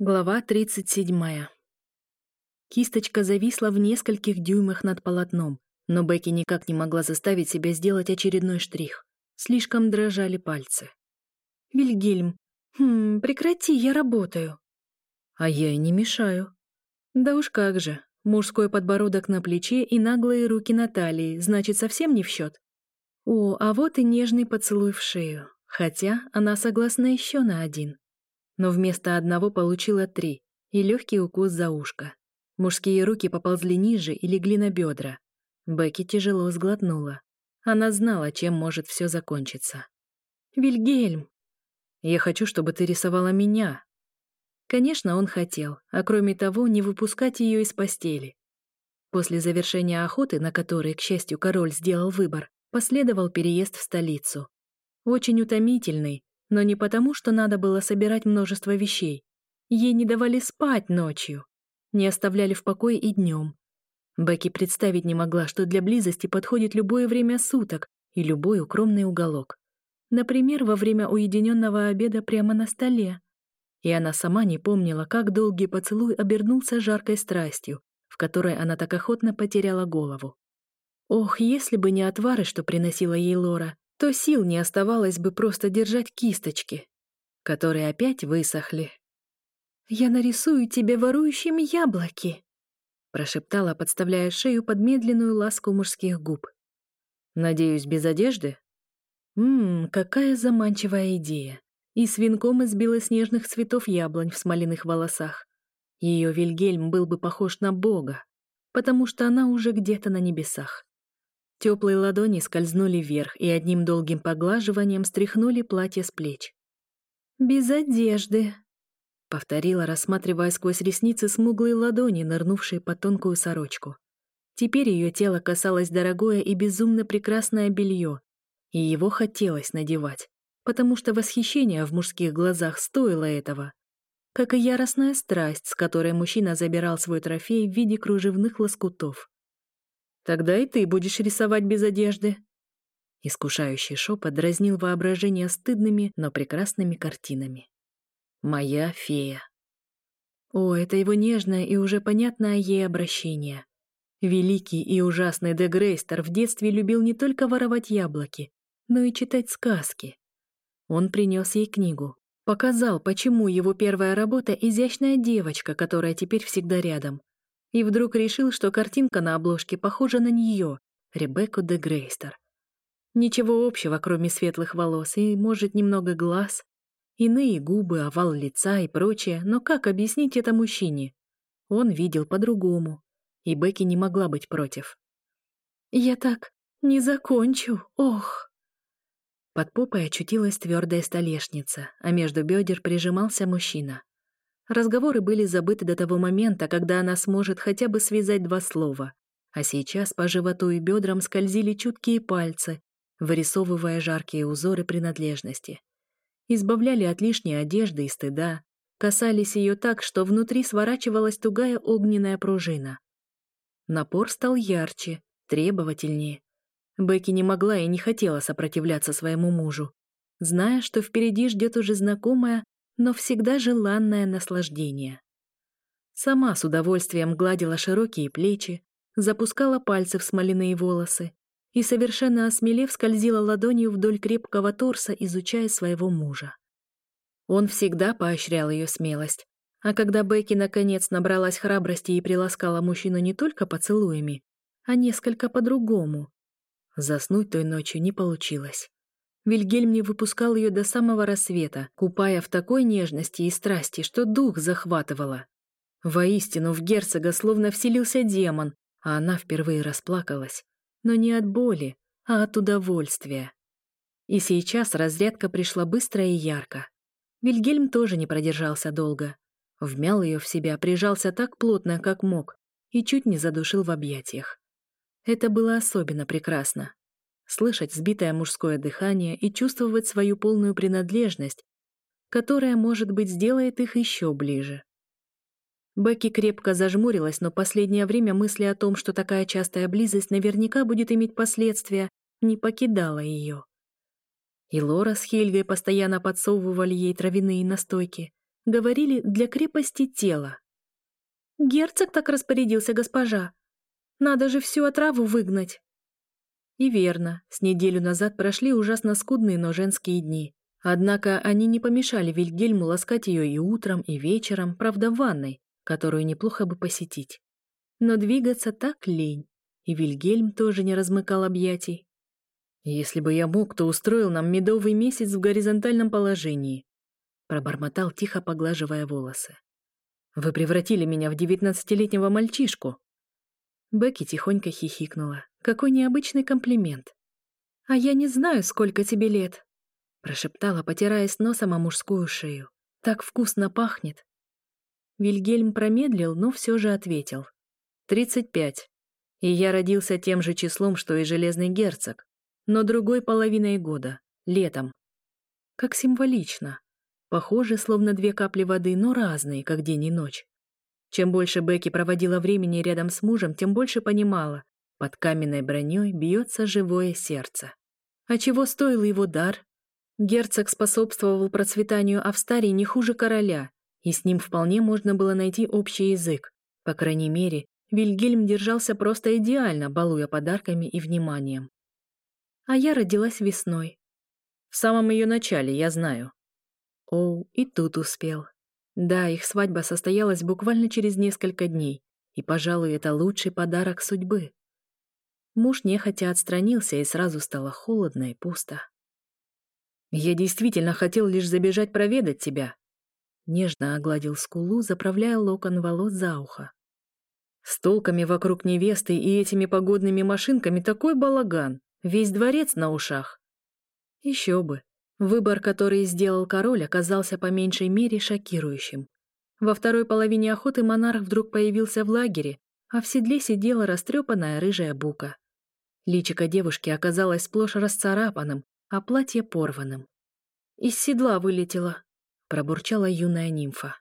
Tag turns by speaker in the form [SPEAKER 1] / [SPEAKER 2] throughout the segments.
[SPEAKER 1] Глава 37. Кисточка зависла в нескольких дюймах над полотном, но Бекки никак не могла заставить себя сделать очередной штрих. Слишком дрожали пальцы. «Вильгельм, хм, прекрати, я работаю». «А я и не мешаю». «Да уж как же. Мужской подбородок на плече и наглые руки на талии, значит, совсем не в счет». «О, а вот и нежный поцелуй в шею. Хотя она согласна еще на один» но вместо одного получила три и легкий укус за ушко. Мужские руки поползли ниже и легли на бедра. Бекки тяжело сглотнула. Она знала, чем может все закончиться. «Вильгельм!» «Я хочу, чтобы ты рисовала меня!» Конечно, он хотел, а кроме того, не выпускать ее из постели. После завершения охоты, на которой, к счастью, король сделал выбор, последовал переезд в столицу. Очень утомительный, но не потому, что надо было собирать множество вещей. Ей не давали спать ночью, не оставляли в покое и днем. Бекки представить не могла, что для близости подходит любое время суток и любой укромный уголок. Например, во время уединенного обеда прямо на столе. И она сама не помнила, как долгий поцелуй обернулся жаркой страстью, в которой она так охотно потеряла голову. Ох, если бы не отвары, что приносила ей Лора, то сил не оставалось бы просто держать кисточки, которые опять высохли. «Я нарисую тебе ворующими яблоки», — прошептала, подставляя шею под медленную ласку мужских губ. «Надеюсь, без одежды?» «Ммм, какая заманчивая идея!» И с венком из белоснежных цветов яблонь в смоляных волосах. Ее Вильгельм был бы похож на бога, потому что она уже где-то на небесах. Теплые ладони скользнули вверх и одним долгим поглаживанием стряхнули платье с плеч. «Без одежды», — повторила, рассматривая сквозь ресницы смуглые ладони, нырнувшие под тонкую сорочку. Теперь ее тело касалось дорогое и безумно прекрасное белье, и его хотелось надевать, потому что восхищение в мужских глазах стоило этого, как и яростная страсть, с которой мужчина забирал свой трофей в виде кружевных лоскутов. Тогда и ты будешь рисовать без одежды». Искушающий шепот дразнил воображение стыдными, но прекрасными картинами. «Моя фея». О, это его нежное и уже понятное ей обращение. Великий и ужасный Дегрейстер в детстве любил не только воровать яблоки, но и читать сказки. Он принес ей книгу, показал, почему его первая работа — изящная девочка, которая теперь всегда рядом, и вдруг решил, что картинка на обложке похожа на нее, Ребекку де Грейстер. Ничего общего, кроме светлых волос и, может, немного глаз, иные губы, овал лица и прочее, но как объяснить это мужчине? Он видел по-другому, и Бекки не могла быть против. «Я так не закончу, ох!» Под попой очутилась твердая столешница, а между бедер прижимался мужчина. Разговоры были забыты до того момента, когда она сможет хотя бы связать два слова. А сейчас по животу и бедрам скользили чуткие пальцы, вырисовывая жаркие узоры принадлежности. Избавляли от лишней одежды и стыда, касались ее так, что внутри сворачивалась тугая огненная пружина. Напор стал ярче, требовательнее. Бекки не могла и не хотела сопротивляться своему мужу. Зная, что впереди ждет уже знакомая, но всегда желанное наслаждение. Сама с удовольствием гладила широкие плечи, запускала пальцы в смоляные волосы и, совершенно осмелев, скользила ладонью вдоль крепкого торса, изучая своего мужа. Он всегда поощрял ее смелость, а когда Бекки наконец набралась храбрости и приласкала мужчину не только поцелуями, а несколько по-другому, заснуть той ночью не получилось. Вильгельм не выпускал ее до самого рассвета, купая в такой нежности и страсти, что дух захватывало. Воистину, в герцога словно вселился демон, а она впервые расплакалась. Но не от боли, а от удовольствия. И сейчас разрядка пришла быстро и ярко. Вильгельм тоже не продержался долго. Вмял ее в себя, прижался так плотно, как мог, и чуть не задушил в объятиях. Это было особенно прекрасно слышать сбитое мужское дыхание и чувствовать свою полную принадлежность, которая, может быть, сделает их еще ближе. Бекки крепко зажмурилась, но последнее время мысли о том, что такая частая близость наверняка будет иметь последствия, не покидала ее. И Лора с Хельгой постоянно подсовывали ей травяные настойки. Говорили «для крепости тела». «Герцог так распорядился, госпожа. Надо же всю отраву выгнать». И верно, с неделю назад прошли ужасно скудные, но женские дни. Однако они не помешали Вильгельму ласкать ее и утром, и вечером, правда, в ванной, которую неплохо бы посетить. Но двигаться так лень. И Вильгельм тоже не размыкал объятий. «Если бы я мог, то устроил нам медовый месяц в горизонтальном положении», пробормотал, тихо поглаживая волосы. «Вы превратили меня в девятнадцатилетнего мальчишку». Бекки тихонько хихикнула. Какой необычный комплимент. «А я не знаю, сколько тебе лет», — прошептала, потираясь носом о мужскую шею. «Так вкусно пахнет». Вильгельм промедлил, но все же ответил. «Тридцать пять. И я родился тем же числом, что и Железный Герцог, но другой половиной года, летом. Как символично. Похожи, словно две капли воды, но разные, как день и ночь. Чем больше Бекки проводила времени рядом с мужем, тем больше понимала, под каменной броней бьется живое сердце. А чего стоил его дар? Герцог способствовал процветанию Австарии не хуже короля, и с ним вполне можно было найти общий язык. По крайней мере, Вильгельм держался просто идеально, балуя подарками и вниманием. А я родилась весной. В самом ее начале, я знаю. Оу, и тут успел. Да, их свадьба состоялась буквально через несколько дней, и, пожалуй, это лучший подарок судьбы. Муж нехотя отстранился и сразу стало холодно и пусто. «Я действительно хотел лишь забежать проведать тебя», — нежно огладил скулу, заправляя локон волос за ухо. «С толками вокруг невесты и этими погодными машинками такой балаган, весь дворец на ушах». «Еще бы, Выбор, который сделал король, оказался по меньшей мере шокирующим. Во второй половине охоты монарх вдруг появился в лагере, а в седле сидела растрепанная рыжая бука. Личико девушки оказалось сплошь расцарапанным, а платье порванным. «Из седла вылетела», — пробурчала юная нимфа.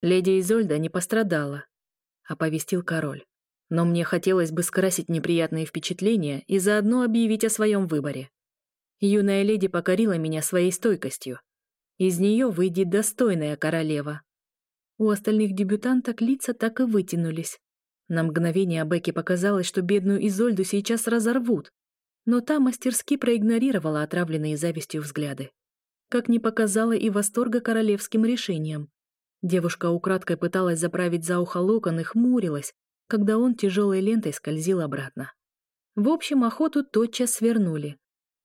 [SPEAKER 1] «Леди Изольда не пострадала», — оповестил король. «Но мне хотелось бы скрасить неприятные впечатления и заодно объявить о своем выборе. Юная леди покорила меня своей стойкостью. Из нее выйдет достойная королева». У остальных дебютанток лица так и вытянулись, на мгновение Бекке показалось, что бедную Изольду сейчас разорвут, но та мастерски проигнорировала отравленные завистью взгляды. Как не показала и восторга королевским решением. Девушка украдкой пыталась заправить за ухо локон и хмурилась, когда он тяжелой лентой скользил обратно. В общем, охоту тотчас свернули.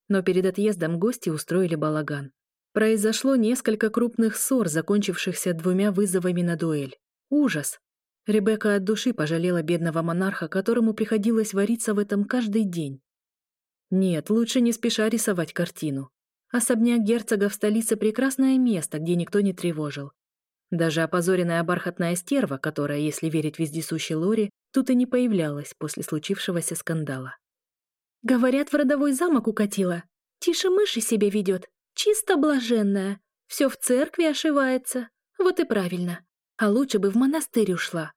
[SPEAKER 1] Но перед отъездом гости устроили балаган. Произошло несколько крупных ссор, закончившихся двумя вызовами на дуэль. Ужас! Ребекка от души пожалела бедного монарха, которому приходилось вариться в этом каждый день. Нет, лучше не спеша рисовать картину. Особняк герцога в столице – прекрасное место, где никто не тревожил. Даже опозоренная бархатная стерва, которая, если верить вездесущей Лори, тут и не появлялась после случившегося скандала. «Говорят, в родовой замок укатила. Тише мыши себя ведет. Чисто блаженная. Все в церкви ошивается. Вот и правильно. А лучше бы в монастырь ушла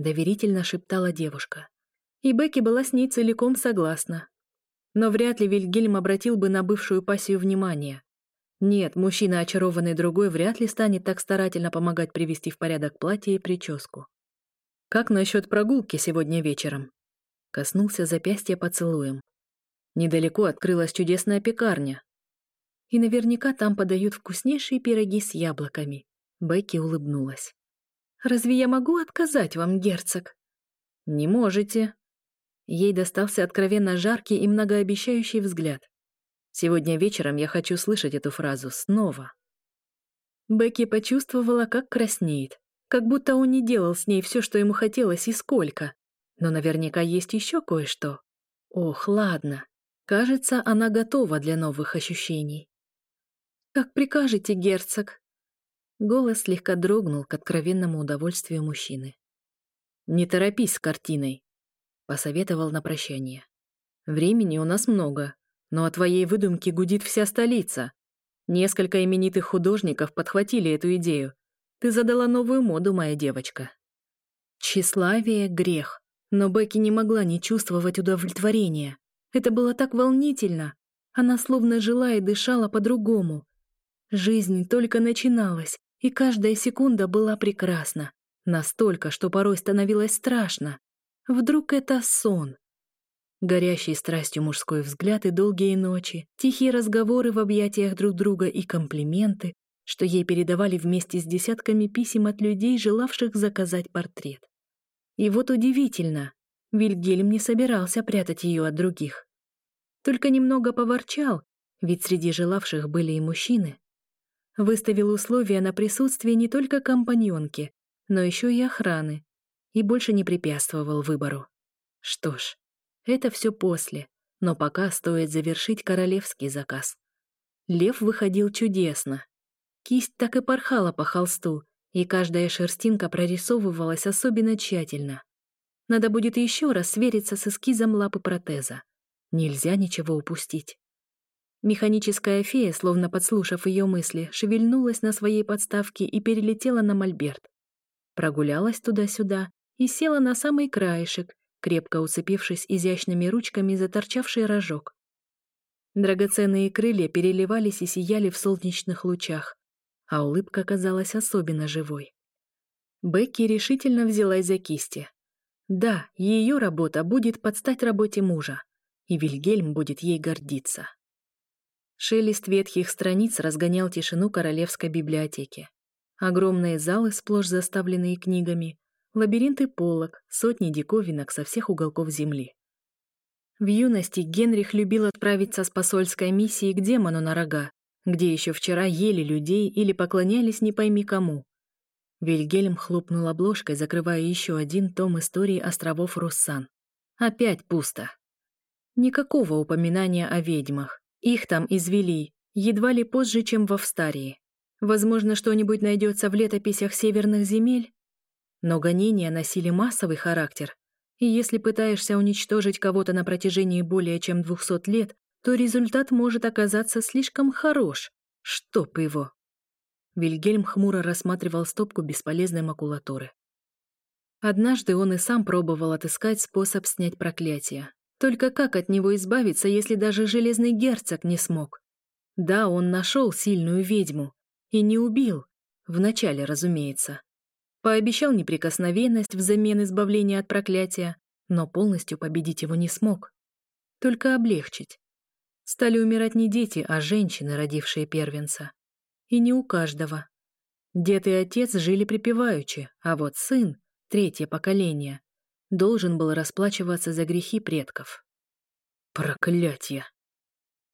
[SPEAKER 1] доверительно шептала девушка. И Бекки была с ней целиком согласна. Но вряд ли Вильгельм обратил бы на бывшую пассию внимание. Нет, мужчина, очарованный другой, вряд ли станет так старательно помогать привести в порядок платье и прическу. «Как насчет прогулки сегодня вечером?» Коснулся запястья поцелуем. Недалеко открылась чудесная пекарня. И наверняка там подают вкуснейшие пироги с яблоками. Бекки улыбнулась. Разве я могу отказать вам, герцог?» «Не можете». Ей достался откровенно жаркий и многообещающий взгляд. «Сегодня вечером я хочу слышать эту фразу снова». Бекки почувствовала, как краснеет, как будто он не делал с ней все, что ему хотелось и сколько. Но наверняка есть еще кое-что. Ох, ладно. Кажется, она готова для новых ощущений. «Как прикажете, герцог?» Голос слегка дрогнул к откровенному удовольствию мужчины. «Не торопись с картиной», — посоветовал на прощание. «Времени у нас много, но о твоей выдумке гудит вся столица. Несколько именитых художников подхватили эту идею. Ты задала новую моду, моя девочка». Тщеславие — грех, но Бекки не могла не чувствовать удовлетворения. Это было так волнительно. Она словно жила и дышала по-другому. Жизнь только начиналась, и каждая секунда была прекрасна, настолько, что порой становилось страшно. Вдруг это сон? Горящий страстью мужской взгляд и долгие ночи, тихие разговоры в объятиях друг друга и комплименты, что ей передавали вместе с десятками писем от людей, желавших заказать портрет. И вот удивительно, Вильгельм не собирался прятать ее от других. Только немного поворчал, ведь среди желавших были и мужчины, выставил условия на присутствие не только компаньонки, но еще и охраны, и больше не препятствовал выбору. Что ж, это все после, но пока стоит завершить королевский заказ. Лев выходил чудесно. Кисть так и порхала по холсту, и каждая шерстинка прорисовывалась особенно тщательно. Надо будет еще раз свериться с эскизом лапы протеза. Нельзя ничего упустить. Механическая фея, словно подслушав ее мысли, шевельнулась на своей подставке и перелетела на мольберт. Прогулялась туда-сюда и села на самый краешек, крепко уцепившись изящными ручками за торчавший рожок. Драгоценные крылья переливались и сияли в солнечных лучах, а улыбка казалась особенно живой. Бекки решительно взялась за кисти. Да, ее работа будет подстать работе мужа, и Вильгельм будет ей гордиться. Шелест ветхих страниц разгонял тишину королевской библиотеки. Огромные залы, сплошь заставленные книгами, лабиринты полок, сотни диковинок со всех уголков земли. В юности Генрих любил отправиться с посольской миссией к демону на рога, где еще вчера ели людей или поклонялись не пойми кому. Вильгельм хлопнул обложкой, закрывая еще один том истории островов Руссан. Опять пусто. Никакого упоминания о ведьмах. Их там извели, едва ли позже, чем во Встарии. Возможно, что-нибудь найдется в летописях северных земель. Но гонения носили массовый характер. И если пытаешься уничтожить кого-то на протяжении более чем 200 лет, то результат может оказаться слишком хорош. Чтоб его. Вильгельм хмуро рассматривал стопку бесполезной макулатуры. Однажды он и сам пробовал отыскать способ снять проклятие, только как от него избавиться, если даже железный герцог не смог? Да, он нашел сильную ведьму. И не убил. Вначале, разумеется. Пообещал неприкосновенность взамен избавления от проклятия, но полностью победить его не смог. Только облегчить. Стали умирать не дети, а женщины, родившие первенца. И не у каждого. Дед и отец жили припеваючи, а вот сын, третье поколение, должен был расплачиваться за грехи предков. Проклятье!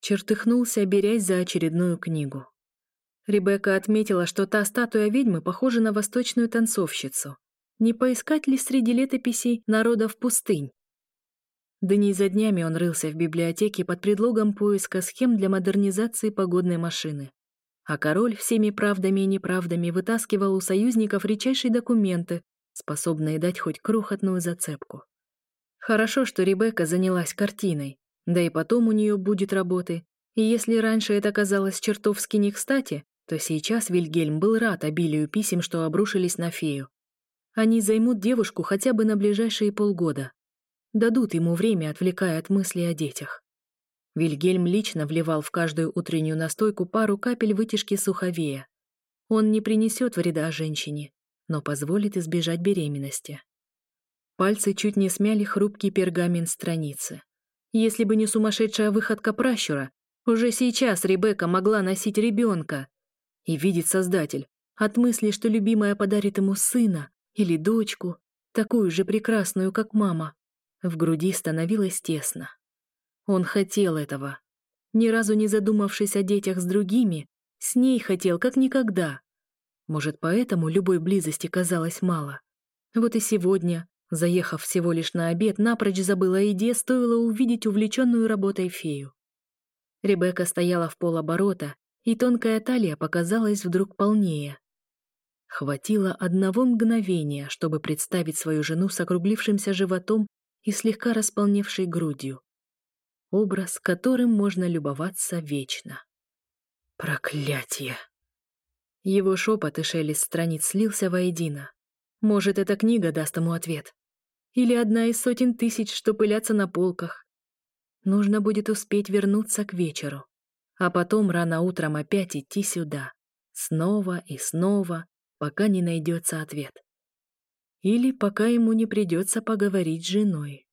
[SPEAKER 1] Чертыхнулся, берясь за очередную книгу. Ребекка отметила, что та статуя ведьмы похожа на восточную танцовщицу. Не поискать ли среди летописей народов пустынь? Дни за днями он рылся в библиотеке под предлогом поиска схем для модернизации погодной машины. А король всеми правдами и неправдами вытаскивал у союзников редчайшие документы, способные дать хоть крохотную зацепку. Хорошо, что Ребекка занялась картиной, да и потом у нее будет работы, и если раньше это казалось чертовски не кстати, то сейчас Вильгельм был рад обилию писем, что обрушились на фею. Они займут девушку хотя бы на ближайшие полгода. Дадут ему время, отвлекая от мыслей о детях. Вильгельм лично вливал в каждую утреннюю настойку пару капель вытяжки суховея. Он не принесет вреда женщине, но позволит избежать беременности. Пальцы чуть не смяли хрупкий пергамент страницы. Если бы не сумасшедшая выходка пращура, уже сейчас Ребекка могла носить ребенка. И видит Создатель, от мысли, что любимая подарит ему сына или дочку, такую же прекрасную, как мама, в груди становилось тесно. Он хотел этого. Ни разу не задумавшись о детях с другими, с ней хотел как никогда. Может, поэтому любой близости казалось мало. Вот и сегодня, заехав всего лишь на обед, напрочь забыла о еде, стоило увидеть увлеченную работой фею. Ребекка стояла в полоборота, и тонкая талия показалась вдруг полнее. Хватило одного мгновения, чтобы представить свою жену с округлившимся животом и слегка располневшей грудью. Образ, которым можно любоваться вечно. Проклятие! Его шепот и шелест страниц слился воедино. Может, эта книга даст ему ответ. Или одна из сотен тысяч, что пылятся на полках. Нужно будет успеть вернуться к вечеру. А потом рано утром опять идти сюда. Снова и снова, пока не найдется ответ. Или пока ему не придется поговорить с женой.